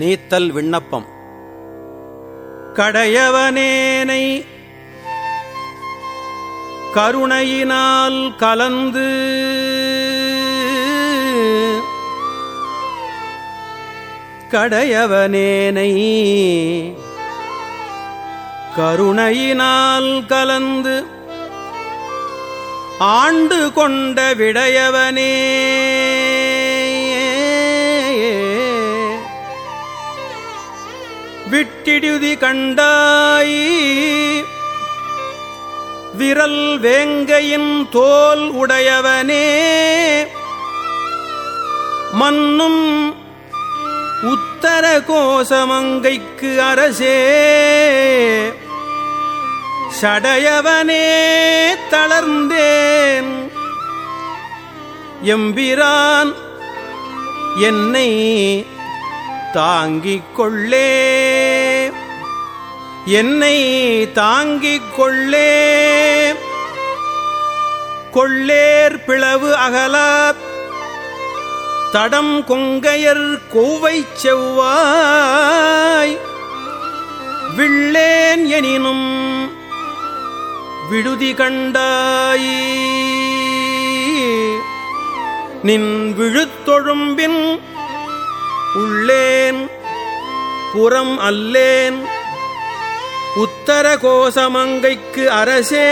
நீத்தல் விண்ணப்பம். கடையவனேனை கருணையினால் கலந்து கடையவனேனை கருணையினால் கலந்து ஆண்டு கொண்ட விடையவனே விட்டிடுதி கண்டாய். விரல் வேங்கையின் தோல் உடையவனே. மன்னும் உத்தர கோசமங்கைக்கு அரசே. சடையவனே தளர்ந்தேன். எம்பிரான் என்னை தாங்கிக் கொள்ளே. என்னை தாங்கிக் கொள்ளே. கொள்ளேர் பிளவு அகலா தடம் கொங்கையர் கோவை செவ்வாய். விள்ளேன் எனினும் விடுதி கண்டாய். நின் விழுத்தொழும்பின் உள்ளேன் புறம் அல்லேன். உத்தர கோசமங்கைக்கு அரசே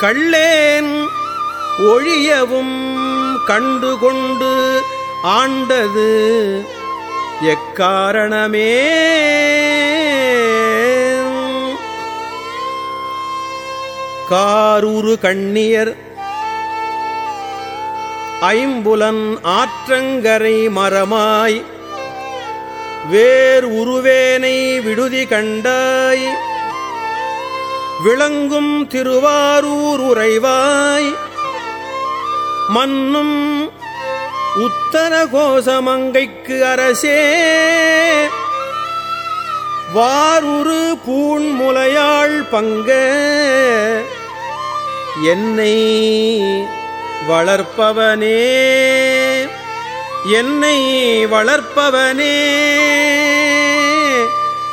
கள்ளேன் ஒழியவும் கண்டுகொண்டு ஆண்டது எக்காரணமே? காரூரு கண்ணியர் ஐம்புலன் ஆற்றங்கரை மரமாய் வேர் உருவேனை விடுதி கண்டாய். விளங்கும் திருவாரூர் உறைவாய். மன்னும் உத்தர கோசமங்கைக்கு அரசே. வாருரு பூண்முலையாள் பங்க. என்னை வளர்ப்பவனே. என்னை வளர்ப்பவனே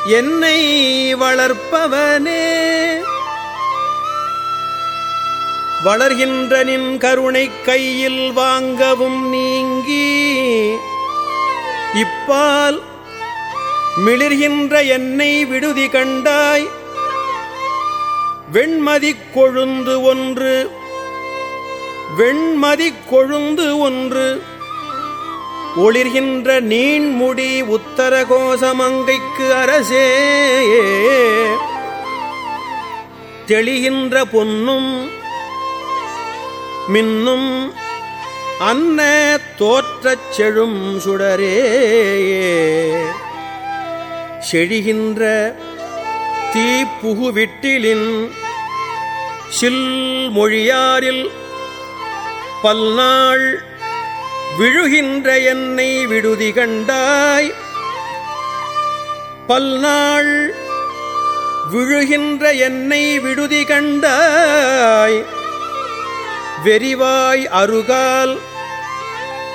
என்னை வளர்ப்பவனே. வளர்கின்ற நின் கருணை கையில் வாங்கவும் நீங்கி இப்பால் மிளிர்கின்ற என்னை விடுதி கண்டாய் வெண்மதி கொழுந்து ஒன்று வெண்மதி கொழுந்து ஒன்று. ஒளிர்கின்ற நீண்முடி உத்தர கோசமங்கைக்கு அரசே தெளிகின்ற பொன்னும் மின்னும் அன்ன தோற்றச் செழும் சுடரே செழிகின்ற தீப்புகுவிட்டிலின் சில் மொழியாரில் பல்நாள் விழுகின்ற என்னை விடுதி கண்டாய். பல்நாள் விழுகின்ற என்னை விடுதி கண்டாய். வெறிவாய் அருகால்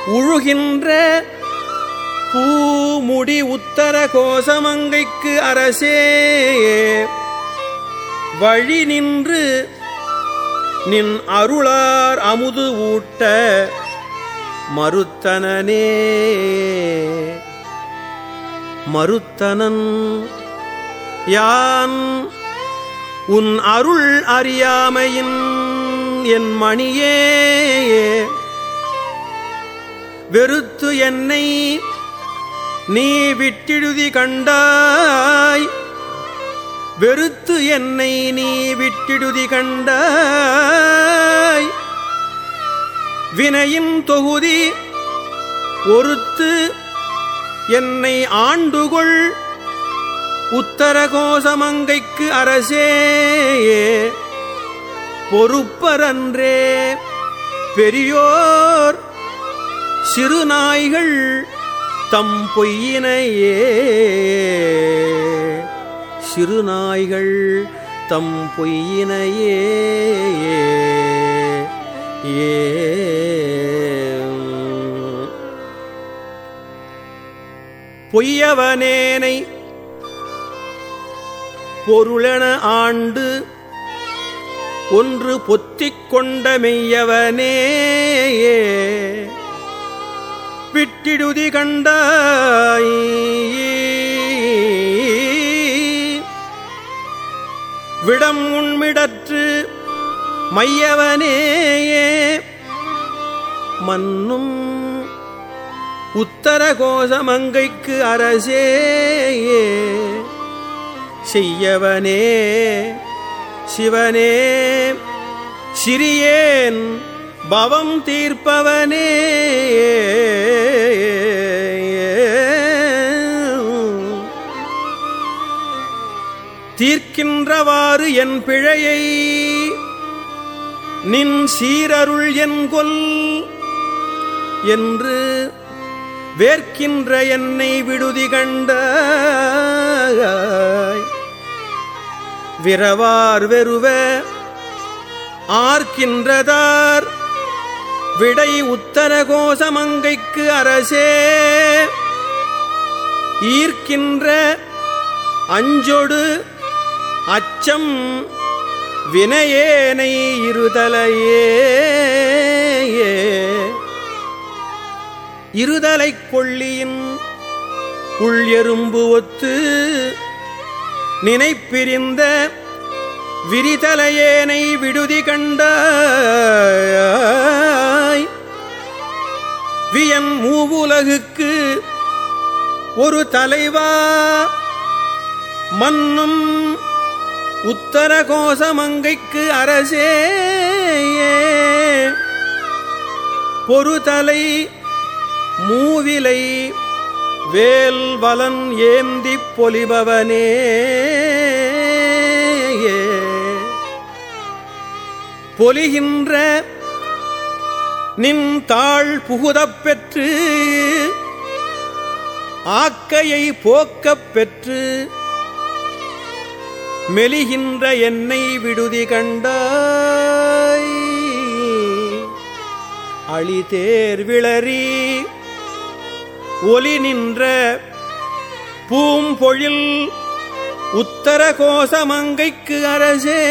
உழுகின்ற பூமுடி உத்தர கோசமங்கைக்கு அரசே. வழி நின்று நின் அருளார் அமுது ஊட்ட மறுத்தனனே. மறுத்தனன் யான்? உன் அருள் அறியாமையின் என் மணியே. வெறுத்து என்னை நீ விட்டிடுதி கண்டாய். வெறுத்து என்னை நீ விட்டிடுதி கண்டாய். வினையின் தொகுதி ஒருத்து என்னை ஆண்டுகொள். உத்தரகோசமங்கைக்கு அரசே பொறுப்பரன்றே பெரியோர். சிறுநாய்கள் தம் பொய்யினையே சிறுநாய்கள் தம் பொய்யினையே. பொய்யவனேனை பொருளென ஆண்டு ஒன்று பொத்திக் கொண்ட மெய்யவனே. பிட்டிடுதி கண்டாய். விடம் உண்மிடற்று மையவனேயே. மன்னும் உத்தர கோசமங்கைக்கு அரசேயே. செய்யவனே சிவனே சிறியேன் பவம் தீர்ப்பவனே. தீர்க்கின்றவாறு என் பிழையை நின் சீரருள் என்கொல் என்று வேர்க்கின்ற என்னை விடுதி கண்ட விரவார் வெறுவ ஆர்க்கின்றதார். விடை உத்தர கோசமங்கைக்கு அரசே. ஈர்க்கின்ற அஞ்சொடு அச்சம் வினையேனை இருதலையே. இருதலை கொள்ளியின் உள் எறும்பு ஒத்து நினைப்பிரிந்த விரிதலையேனை விடுதி கண்டாய். வியன் மூவுலகுக்கு ஒரு தலைவா. மன்னும் உத்தர கோசமங்கைக்கு அரசே பொறுதலை மூவிலை வேல் வலன் ஏந்திப் பொலிபவனே பொலிகின்ற நின் தாழ் புகுதப் பெற்று ஆக்கையை போக்கப் பெற்று மெலிகின்ற என்னை விடுதி கண்டாய். அழிதேர் விளரி ஒலி நின்ற பூம்பொழில் உத்தர கோசமங்கைக்கு அரசே.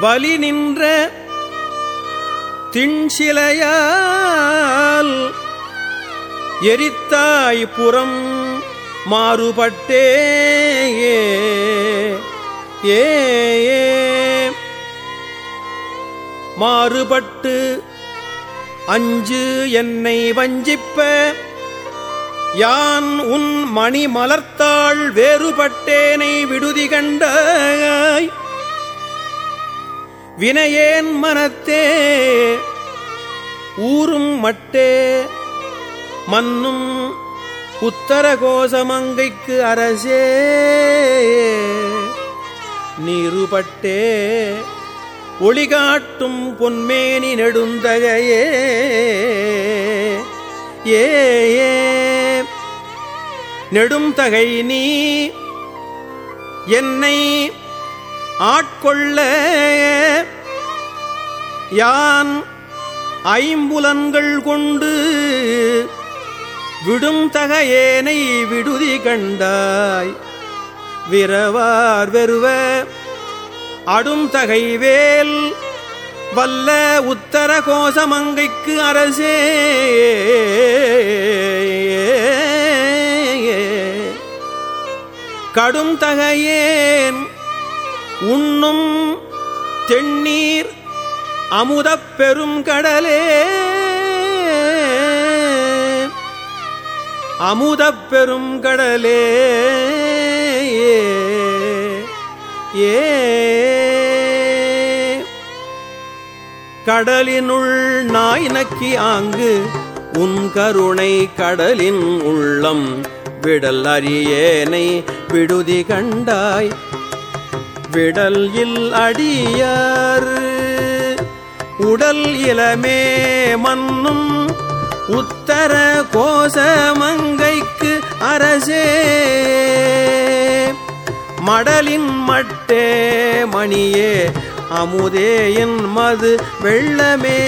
வலி நின்ற திண்சிலையால் எரித்தாய் புறம் மாறுபட்டே. ஏ மாறுபட்டு அஞ்சு என்னை வஞ்சிப்ப. யான் உன் மணி மலர்த்தாள் வேறுபட்டேனை விடுதி கண்டாய். வினையேன் மனத்தே ஊரும் மட்டே. மன்னும் உத்தரகோசமங்கைக்கு அரசே. நீருபட்டே ஒளிகாட்டும் பொன்மேனி நெடுந்தகையே. ஏ நெடுந்தகை நீ என்னை ஆட்கொள்ள. யான் ஐம்புலன்கள் கொண்டு விடும் தகையேனை விடுதி கண்டாய். விரவார் வெறுவ அடும் தகைவேல் வல்ல உத்தர கோசமங்கைக்கு அரசே. கடும் தகையேன் உண்ணும் தென்னீர் அமுதப் பெரும் கடலே. அமுதப் பெரும் கடலே. ஏ கடலினுள் நாய் நக்கி ஆங்கு உன் கருணை கடலின் உள்ளம். விடல் அறியேனை விடுதி கண்டாய். விடல் இல் அடியார் உடல் இளமே மன்னும் உத்தர கோசமங்கைக்கு அரசே. மடலின் மட்டே மணியே அமுதேயின் மது வெள்ளமே.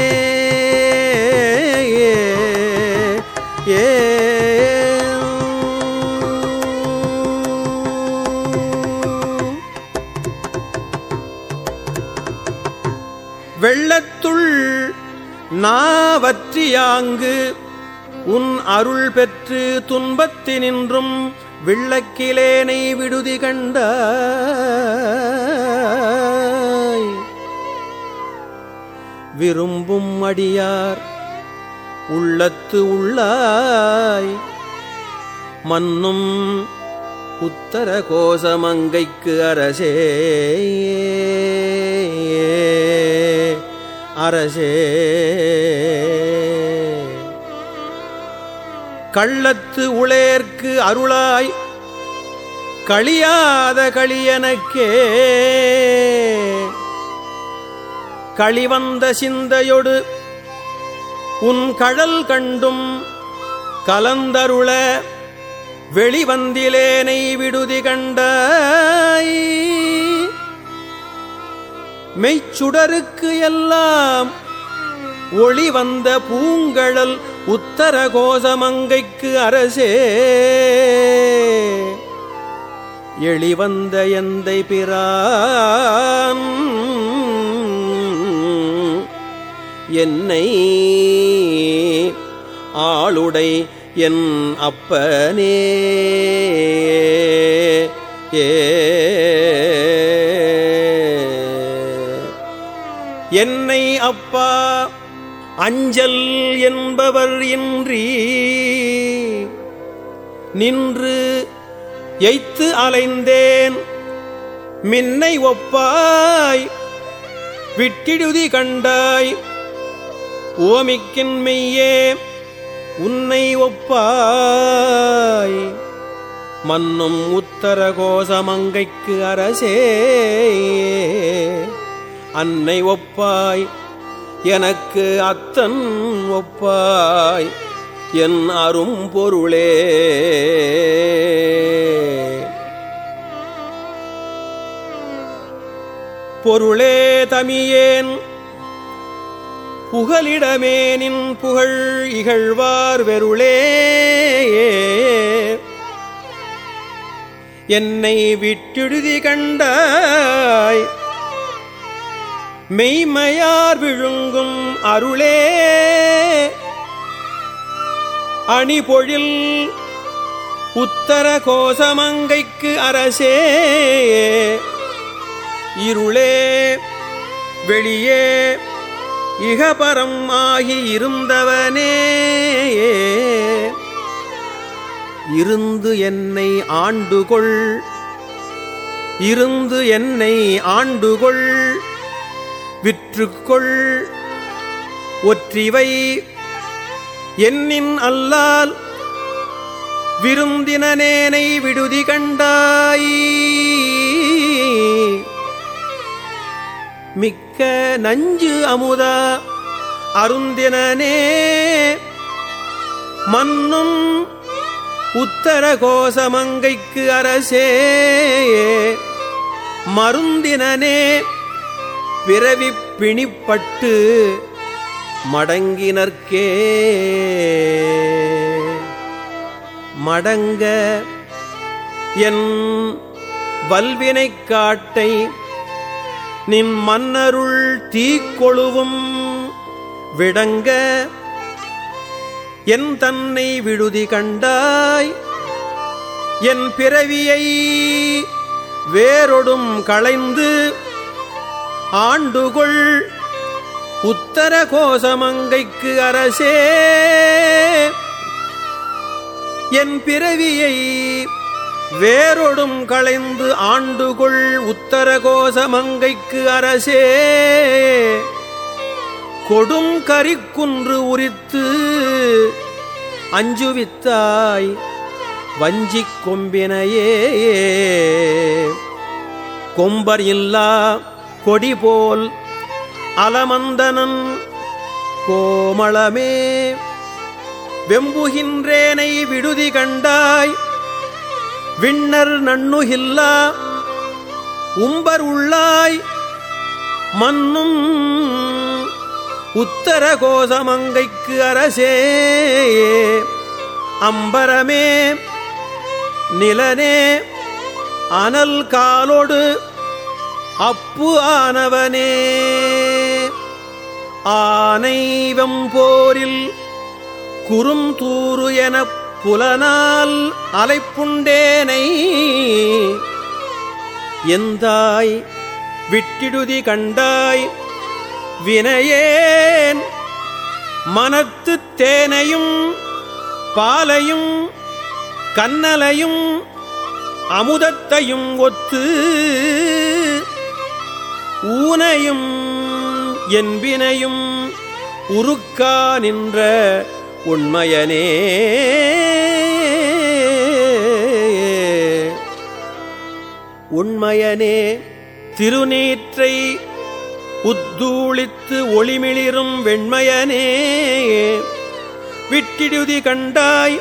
ஏ. வெள்ளத்துள் நாவற்றியாங்கு உன் அருள் பெற்று துன்பத்தினின்றும் விள்ளக்கிலேனை விடுதி கண்ட விரும்பும் அடியார் உள்ளத்து உள்ளாய். மன்னும் உத்தர கோசமங்கைக்கு அரசே. அரசே. கள்ளத்து உளேற்கு அருளாய் களியாத களியனக்கே. களிவந்த சிந்தையொடு உன் கழல் கண்டும் கலந்தருள வெளிவந்திலேனை விடுதி கண்டாய். மெய்ச்சுடருக்கு எல்லாம் ஒளி வந்த பூங்கழல் உத்தர கோசமங்கைக்கு அரசே. எளிவந்த எந்தை பிரான் என்னை ஆளுடை என் அப்பனே. ஏ. என்னை அப்பா அஞ்சல் என்பவர் இன்றி நின்று எய்த்து அலைந்தேன். மின்னை ஒப்பாய் விட்டிடுதி கண்டாய். ஓமிக்கின் மெய்யே உன்னை ஒப்பாய். மன்னும் உத்தர கோசமங்கைக்கு அரசே. அன்னை ஒப்பாய் எனக்கு அத்தன் ஒப்பாய் என் அரும் பொருளே. பொருளே தமியேன் புகலிடமேனின் புகழ் இகழ்வார் வெருளே. என்னை விட்டிடுதி கண்டாய் மெய்மையார் விழுங்கும் அருளே. அணிபொழில் உத்தர கோசமங்கைக்கு அரசே. இருளே வெளியே இகபரம் ஆகி இருந்தவனே. இருந்து என்னை ஆண்டுகொள். இருந்து என்னை ஆண்டுகொள். விற்றுக்கொள். ஒற்றிவை என்னின் அல்லால் விருந்தினனேனை விடுதி கண்டாய். மிக்க நஞ்சு அமுதா அருந்தினனே மன்னும் உத்தர கோசமங்கைக்கு அரசே. மருந்தினனே பிறவி பிணிப்பட்டு மடங்கினர்க்கே. மடங்க என் வல்வினைக் காட்டை நின் மன்னருள் தீக்கொழுவும் விடங்க. என் தன்னை விடுதி கண்டாய். என் பிறவியை வேரொடும் களைந்து ஆண்டுகொள். உத்தர கோசமங்கைக்கு அரசே. என் பிறவியை வேரொடும் களைந்து ஆண்டுகொள். உத்தர கோசமங்கைக்கு அரசே. கொடும் கரிக்குன்று உரித்து அஞ்சுவித்தாய் வஞ்சிக் கொம்பினையே. கொம்பர் இல்லா கொடிபோல் அலமந்தனன் கோமளமே. வெம்புகின்றேனை விடுதி கண்டாய். விண்ணர் நண்ணுகில்லா உம்பர் உள்ளாய். மன்னும் உத்தர கோசமங்கைக்கு அரசே. அம்பரமே நிலனே அனல் காலோடு அப்பு ஆனவனே. ஆனைவம் போரில் குறுந்தூறு எனப் புலனால் அலைப்புண்டேனை. எந்தாய் விட்டிடுதி கண்டாய் வினையேன். மனத்து தேனையும் பாலையும் கண்ணலையும் அமுதத்தையும் ஒத்து ஊனையும் என்பினையும் உருக்கா நின்ற உண்மையனே. உண்மையனே திருநீற்றை உத்தூளித்து ஒளிமிளிரும் வெண்மையனே. விட்டிடுதி கண்டாய்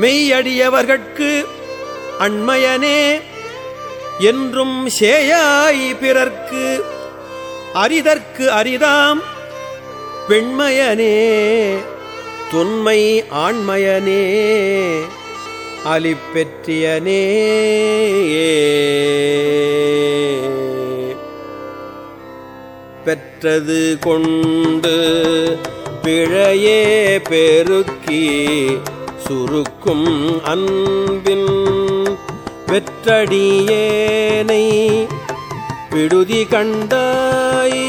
மெய்யடியவர்கட்கு அண்மையனே. என்றும் சேயாய் பிறர்க்கு அரிதற்கு அரிதாம் பெண்மையனே தொன்மை ஆண்மையனே அலிப்பெற்றியனே பெற்றது கொண்டு பிழையே பெருக்கி சுருக்கும் அன்பின் வெற்றடியேனை விடுதி கண்டாய்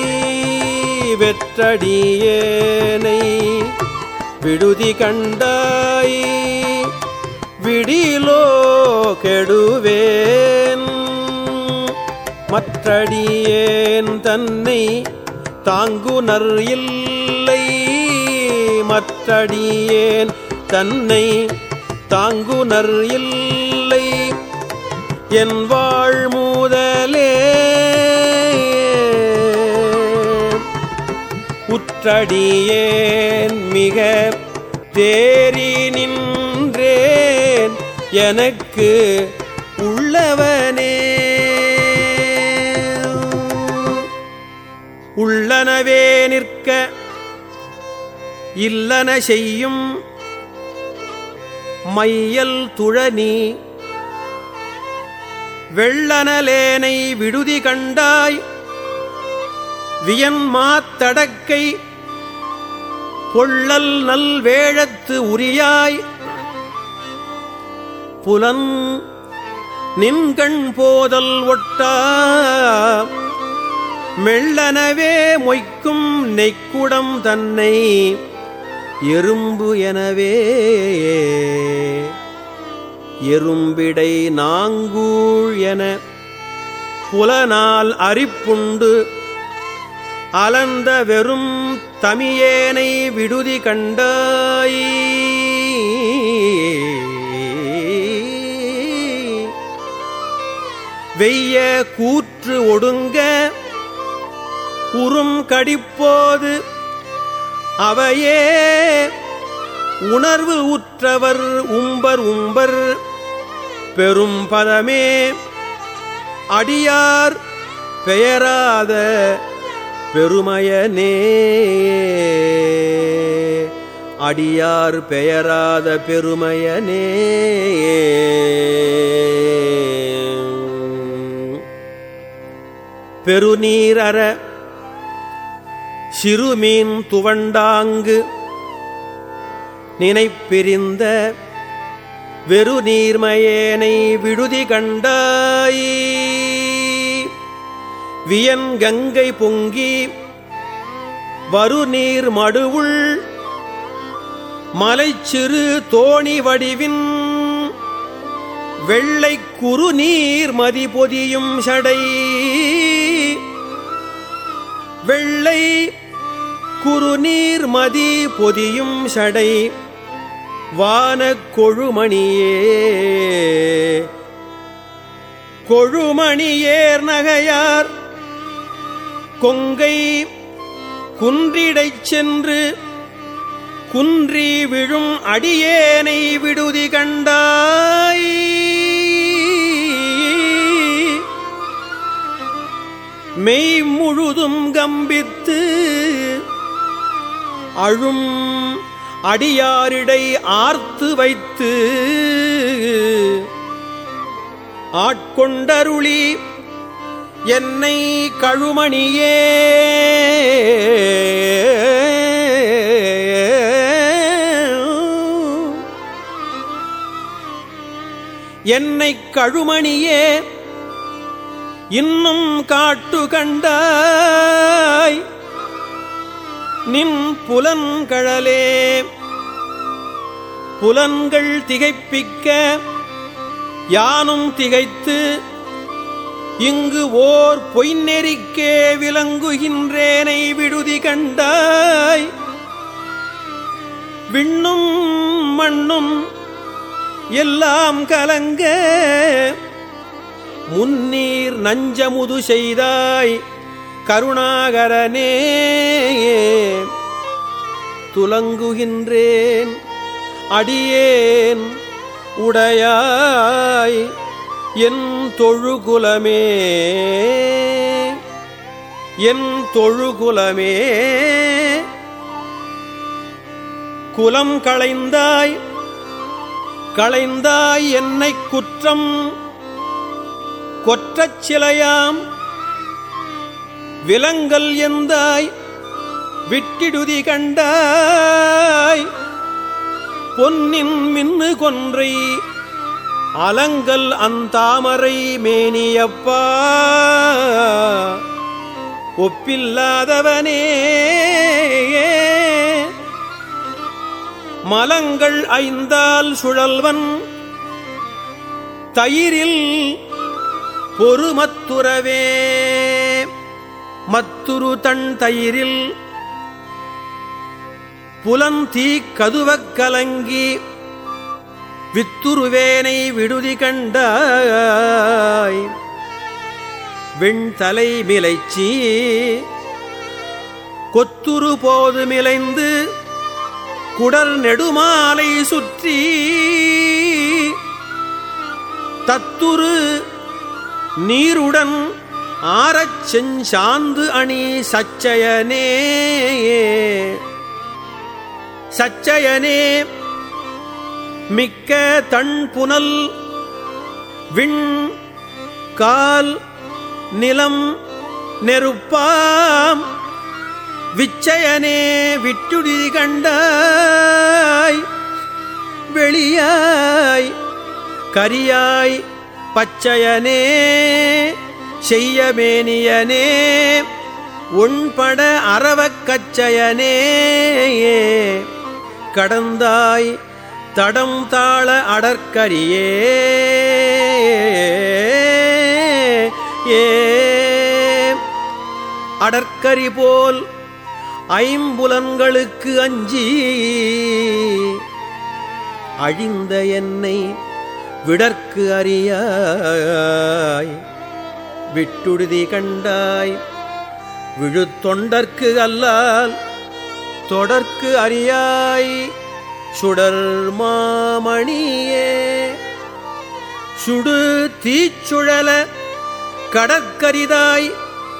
வெற்றடியேனை விடுதி கண்டாய் விடிலோ கெடுவேன். மற்றடியேன் தன்னை தாங்குனர் இல்லை மற்றடியேன் தன்னை தாங்குனர் இல்லை. என் வாழ் மூதலே. உற்றடியேன் மிக தேறி நின்றேன். எனக்கு உள்ளவனே. உள்ளனவே நிற்க இல்லன செய்யும். மையல் துழனி வெள்ளனலேனை விடுதி கண்டாய் வியன்மாத்தடக்கை பொள்ளல் நல் வேழத்து உரியாய் புலன் நின்கண் போதல் ஒட்டா மெல்லனவே மொய்க்கும் நெய்க்குடம் தன்னை எறும்பு எனவே. எறும்பிடை நாங்கூழ் என புலனால் அரிப்புண்டு அலந்த வெறும் தமியேனை விடுதி கண்டாய். வெய்ய கூற்று ஒடுங்க உறும் கடிப்போது அவையே உணர்வு உற்றவர் உம்பர் உம்பர் பெரும் பதமே. அடியார் பெயராத பெருமையனே. அடியார் பெயராத பெருமையனே. பெருநீரற சிறுமீன் துவண்டாங்கு நினைப்பிரிந்த வெறு நீர்மயேனை விடுதி கண்டாய். வியன் கங்கை பொங்கி வரு நீர் மடுவுள் மலைச்சிறு தோணி வடிவின் வெள்ளை குறு நீர் மதிபொதியும் சடை. வெள்ளை குறுநீர் மதி பொதியும் சடை. வான கொழுமணியே கொழுமணியேர் நகையார். கொங்கை குன்றிடைச் சென்று குன்றி விழும் அடியேனை விடுதி கண்டாய். மெய் முழுதும் கம்பித்து அழும் அடியாரிடை ஆர்த்து வைத்து ஆட்கொண்டருளி என்னை கழுமணியே. என்னை கழுமணியே இன்னும் காட்டு கண்டாய். நின் புலன்கழலே. புலன்கள் திகைப்பிக்க யானும் திகைத்து இங்கு ஓர் பொய்நெறிக்கே விளங்குகின்றேனை விடுதி கண்டாய். விண்ணும் மண்ணும் எல்லாம் கலங்க முன்னீர் நஞ்சமுது செய்தாய். கருணாகரனே துலங்குகின்றேன் அடியேன் உடையாய் என் தொழுகுலமே என் தொழுகுலமே. குலம் களைந்தாய் களைந்தாய் என்னை குற்றம் கொற்றச் சிலையாம் விலங்கல் எந்தாய்? விட்டிடுதி கண்டாய். பொன்னின் மின்னு கொன்றை அலங்கல் அந்தாமரை மேனியப்பா. ஒப்பில்லாதவனே. மலங்கள் ஐந்தால் சுழல்வன் தயிரில் பொறுமத்துறவே. மத்துரு தன் தயிரில் புலந்தீ கதுவக் கலங்கி வித்துருவேனை விடுதி கண்டாய். வெண்தலை மிலைச்சி கொத்துரு போது மிளைந்து குடல் நெடுமாலை சுற்றி தத்துரு நீருடன் ஆரச் செஞ்சாந்து அணி சச்சயனே. சச்சயனே மிக்க தன் புனல் விண் கால் நிலம் நெருப்பாம். விச்சயனே விட்டுடி கண்டாய். வெளியாய் கரியாய் பச்சயனே. செய்யமேனியனே உண்பட அறவக்கச்சயனே கடந்தாய் தடம் தாள அடற்கரியே. ஏ அடற்கரி போல் ஐம்புலன்களுக்கு அஞ்சி அழிந்த என்னை விடற்கு அறியாய். விட்டுடுதி கண்டாய். விழுத்தொண்டற்கு அல்லால் தொடர்க்கு அறியாய். சுடர் மாமணியே சுடு தீச்சுழல கடற்கரிதாய்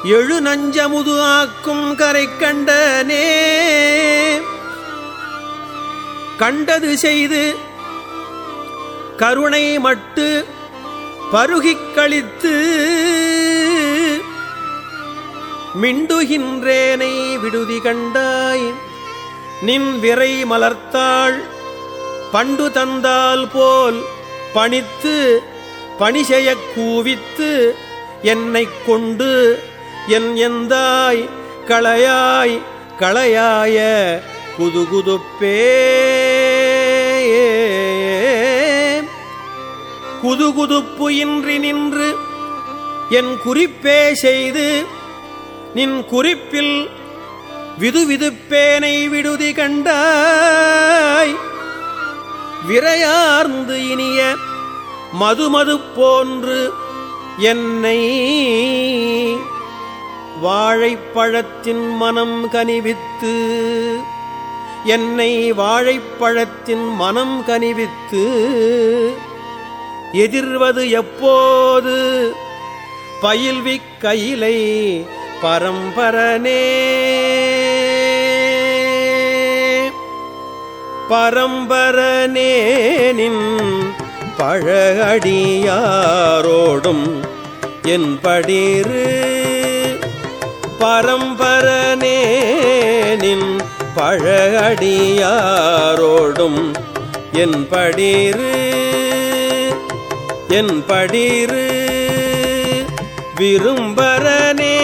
எழு நஞ்சமுது ஆக்கும் கரை கண்டனே. கண்டது செய்து கருணை மட்டு பருகிக் கழித்து மிண்டுகின்றேனை விடுதி கண்டாய். நின் விரை மலர்த்தாள் பண்டு தந்தால் போல் பணித்து பணி கூவித்து என்னை கொண்டு என் எந்தாய் களையாய் களையாய குதுகுதுப்பே. குதுகுதுப்பு இன்றி நின்று என் குறிப்பே செய்து நின் குறிப்பில் விதுவிதுப்பேனை விடுதி கண்டாய். விரையார்ந்து இனிய மதுமது போன்று என்னை வாழைப்பழத்தின் மனம் கனிவித்து என்னை வாழைப்பழத்தின் மனம் கனிவித்து எதிர்வது எப்போது? பயில்விக் கையிலை பரம்பரனே. பரம்பரனேனின் பழகடியாரோடும் என் படிரு பரம்பரனேனின் பழகடியாரோடும் என் படிரு என் படிரு விரும்பரனே.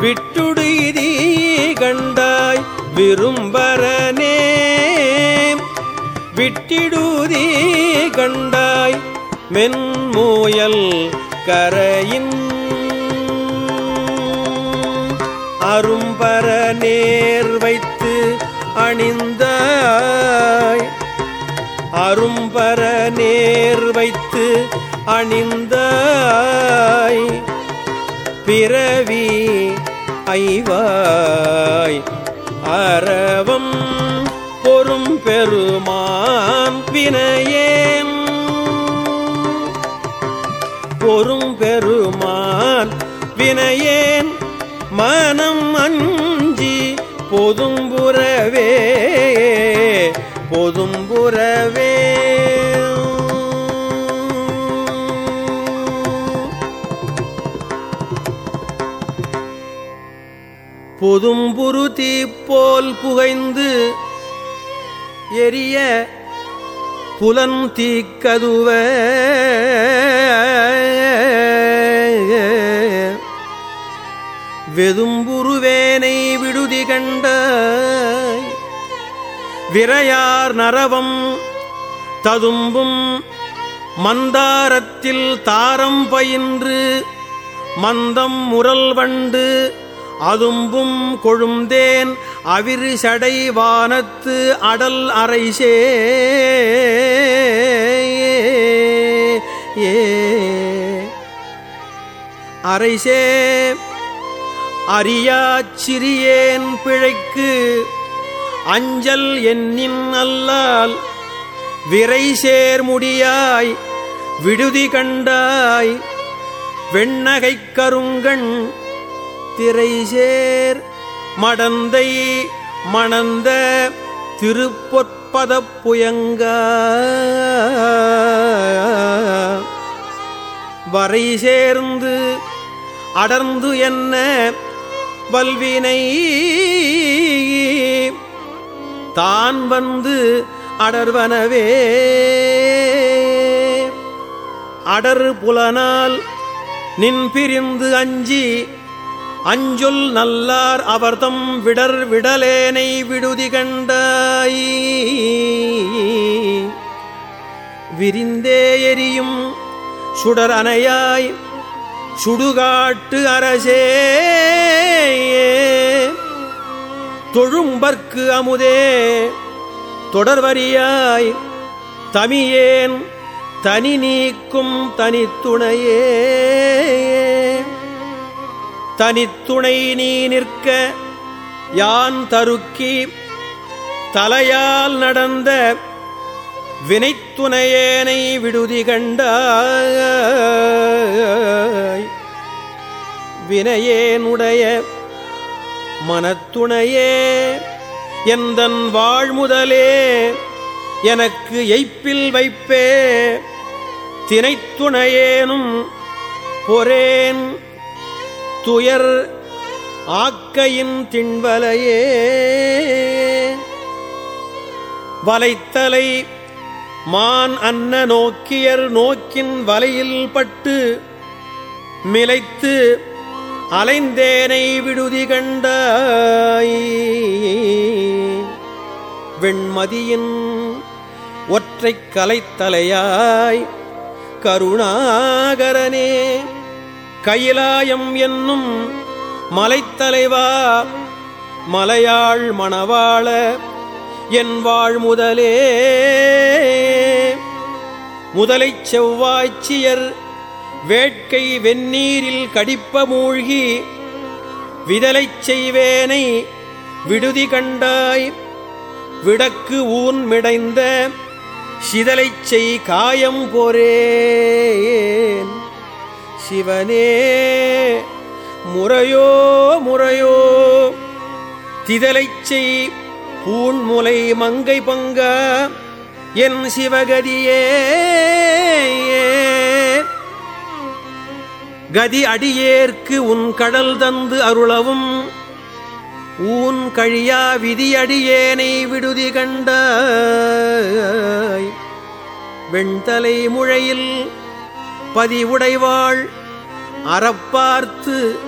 விட்டுடுதி கண்டாய் விரும்பரனே. விட்டிடுதி கண்டாய் மென்மூயல் கரையின் அரும்பர நேர் வைத்து அணிந்தாய். அரும்பர நேர் வைத்து அணிந்தாய். பிறவி ஐவாய். அரவம் பொறும் பெருமான் வினையேன் பொறும் பெருமான் வினையேன் மனம் அஞ்சி பொதும்புறவே பொதும்புறவே பொதும்புரு தீப்போல் புகைந்து எரிய புலன் தீக்கதுவ. வெதும்புருவேனை விடுதி கண்ட விரையார் நரவம் ததும்பும் மந்தாரத்தில் தாரம் பயின்று மந்தம் முரல் வண்டு அதும்பும் கொழுந்தேன் அவிரு சடை வானத்து அடல் அரைசே ஏ. அரைசே அறியாச் சிறியேன் பிழைக்கு அஞ்சல் என்னின் அல்லால் விரை சேர்முடியாய் விடுதி கண்டாய். வெண்ணகைக் கருங்கண் திரைசேர் மடந்தை மணந்த திருப்பொற்பதப்புயங்க வரை சேர்ந்து அடர்ந்து என்ன வல்வினை? தான் வந்து அடர்வனவே. அடர் புலனால் நின் பிரிந்து அஞ்சி அஞ்சுல் நல்லார் அவர்தம் விடர் விடலேனை விடுதி கண்டாய். விரிந்தே எரியும் சுடர் அணையாய் சுடுகாட்டு அரசே. தொழும்பர்க்கு அமுதே தொடர்வரியாய் தமியேன் தனி நீக்கும் தனித்துணையே. தனித்துணை நீ நிற்க யான் தருக்கி தலையால் நடந்த வினைத்துணையேனை விடுதி கண்டாய். வினையேனுடைய மனத்துணையே எந்தன் வாழ்முதலே எனக்கு எய்ப்பில் வைப்பே. தினைத்துணையேனும் பொறேன் துயர் ஆக்கையின் திண்வலையே. வலைத்தலை மான் அன்ன நோக்கியர் நோக்கின் வலையில் பட்டு மிலைத்து அலைந்தேனை விடுதி கண்டாய் வெண்மதியின் ஒற்றைக் கலைத்தலையாய் கருணாகரனே. கயிலாயம் என்னும் மலைத்தலைவா மலையாள் மணவாள என் வாழ் முதலே. முதலை செவ்வாய்ச்சியர் வேட்கை வெந்நீரில் கடிப்ப மூழ்கி விதலைச் செய்வேனை விடுதி கண்டாய். விடக்கு ஊன் மிடைந்த சிதலைச் செய் காயம் போரேன் சிவனே முறையோ முறையோ திதலைச் செய் பூண்முலை மங்கை பங்க என் சிவகதியே. கதி அடியேற்கு உன் கடல் தந்து அருளவும் ஊன் கழியா விதியடியேனை விடுதி கண்டாய். வெண்தலை முழையில் பதிவுடைவாள். அறப்பார்த்து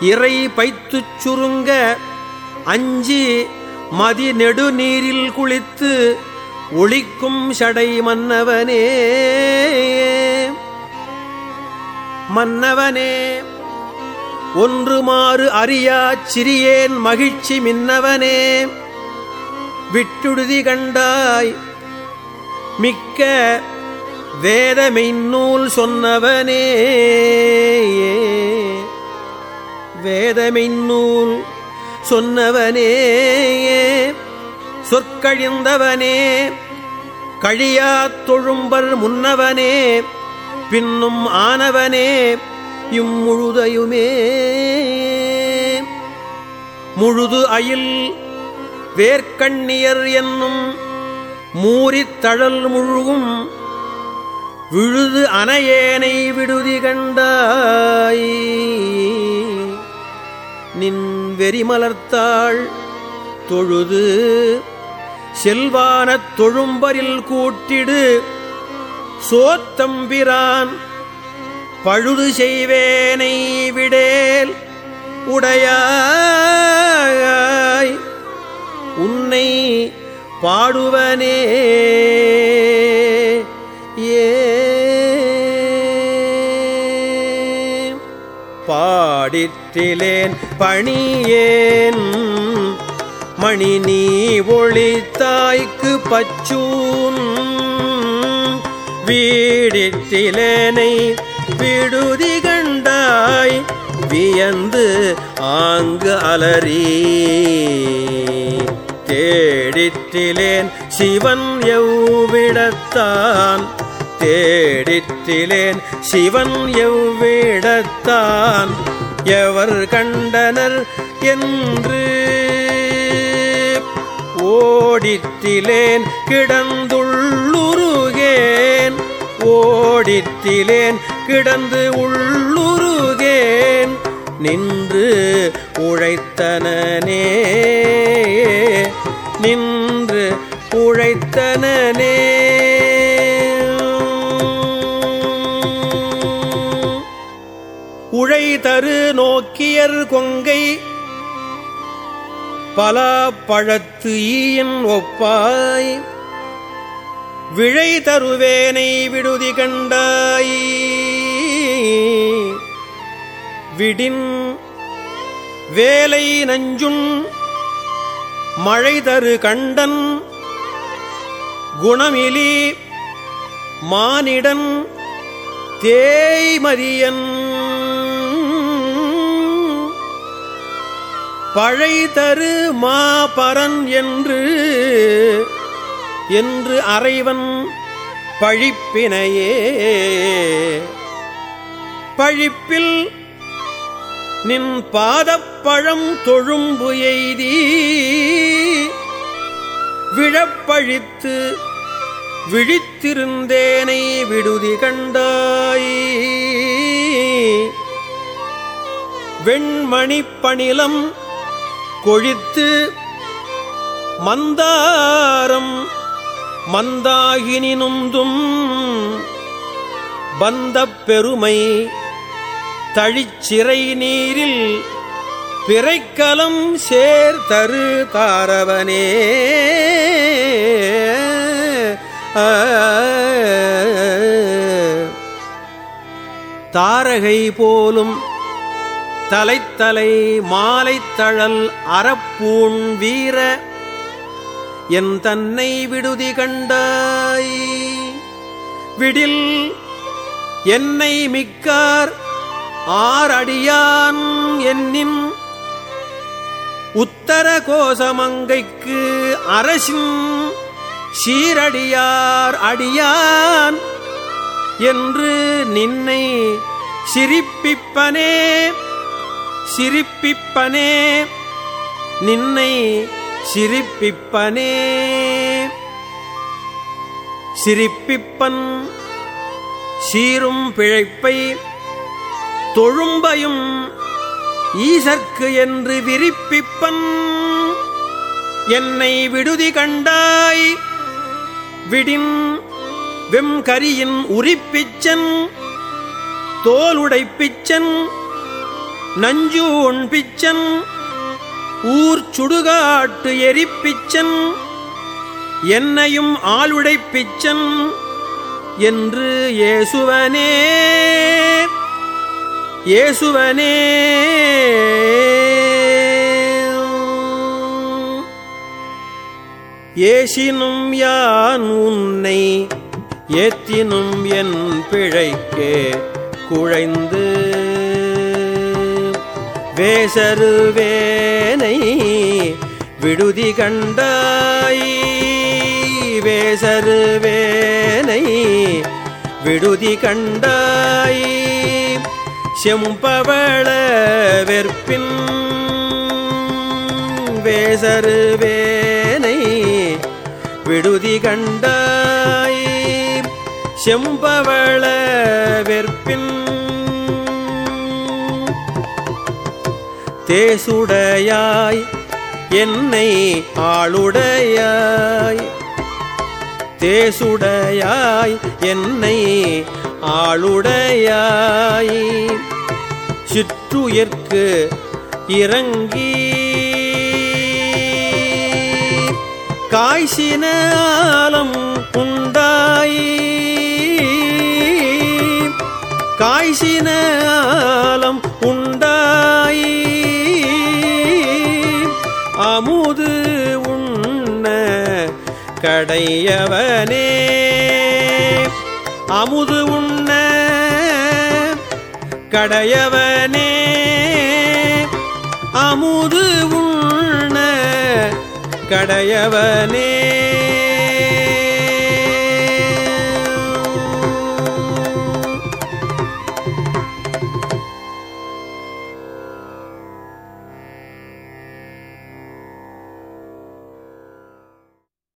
இறை பைத்துச் சுருங்க அஞ்சி மதி நெடுநீரில் குளித்து ஒளிக்கும் சடை மன்னவனே. மன்னவனே ஒன்று மாறு அறியாச் சிறியேன் மகிழ்ச்சி மின்னவனே. விட்டுடுதி கண்டாய் மிக்க வேத மெய்நூல் சொன்னவனே. வேத மெய்நூல் சொன்னவனே. சொற்கழிந்தவனே. கழியா தொழும்பர் முன்னவனே. பின்னும் ஆனவனே. இம்முழுதையுமே. முழுது அயில் வேர்க்கண்ணியர் என்னும் மூரித்தழல் முழுகும் விழுது அனையேனை விடுதி கண்டாய். நின் வெறிமலர்த்தாள் தொழுது செல்வான தொழும்பரில் கூட்டிடு சோத்தம்பிரான் பழுது செய்வேனை விடேல் உடையாய். உன்னை பாடுவனே படித்திலேன் பணியேன். மணி நீ ஒளித்தாய்க்கு பச்சூன். வீடித்திலேனை விடுதி கண்டாய் வியந்து ஆங்கு அலறி. தேடித்திலேன் சிவன் எவ்விடத்தான். தேடித்திலேன் சிவன் எவ்விடத்தான். எவர் கண்டனர் என்று ஓடித்திலேன் கிடந்துள்ளுருகேன். ஓடித்திலேன் கிடந்து உள்ளுருகேன் நின்று உழைத்தனனே நின்று உழைத்தனனே. நோக்கியர் கொங்கை. பல பழத்து ஈயின் ஒப்பாய். விழை தருவேனை விடுதி கண்டாய். விடின் வேலை நஞ்சுன் மழை தரு கண்டன். குணமிலி மானிடன் தேய்மரியன் பழை தரு மா பரன் என்று என்று அறைவன் பழிப்பினையே. பழிப்பில் நின் பாதப்பழம் தொழும்பு எய்தி விழப்பழித்து விழித்திருந்தேனை விடுதி கண்டாய். வெண்மணிப் பணிலம் கொழித்து மந்தாரம் மந்தாகினினுந்தும் பந்தப் பெருமை தழிச்சிறை நீரில் பிறைக்கலம் சேர்தரு தாரவனே. தாரகை போலும் தலைத்தலை மாலைத்தழல் அறப்பூண் வீர என் தன்னை விடுதி கண்டாய். விடில் என்னை மிக்கார் ஆரடியான் என்னின் உத்தர கோசமங்கைக்கு அரசின் சீரடியார் அடியான் என்று நின்னை சிரிப்பிப்பனே. சிரிப்பிப்பனே நின்னை சிரிப்பிப்பனே. சிரிப்பிப்பன் சீரும் பிழைப்பை தொழும்பையும் ஈசற்கு என்று விரிப்பிப்பன். என்னை விடுதி கண்டாய் விடின் வெம்கரியின் உரிப்பிச்சன் தோலுடைப்பிச்சன். நஞ்சு பிச்சன் ஊர் சுடுகாட்டு எரிப்பிச்சன் என்னையும் ஆளுடைப்பிச்சன் என்று ஏசுவனே. ஏசுவனே. ஏசினும் யான் உன்னை ஏத்தினும் என் பிழைக்கே குழைந்து வேசரு வேனை விடுதி கண்டாய். வேசரு வேனை விடுதி கண்டாய். செம்பவள வெற்பின் வேசரு வேனை விடுதி கண்டாய். செம்பவள வெற்பின் தேசுடையாய் என்னை ஆளுடையாய். தேசுடையாய் என்னை ஆளுடையாய். சிற்றுயிர்க்கு இறங்கி காய்ச்சினாலம் உண்டாயி. காய்ச்சினாலம் உண்டாய். கடையவனே. அமுது உண்ண கடையவனே. அமுது உண்ண கடையவனே.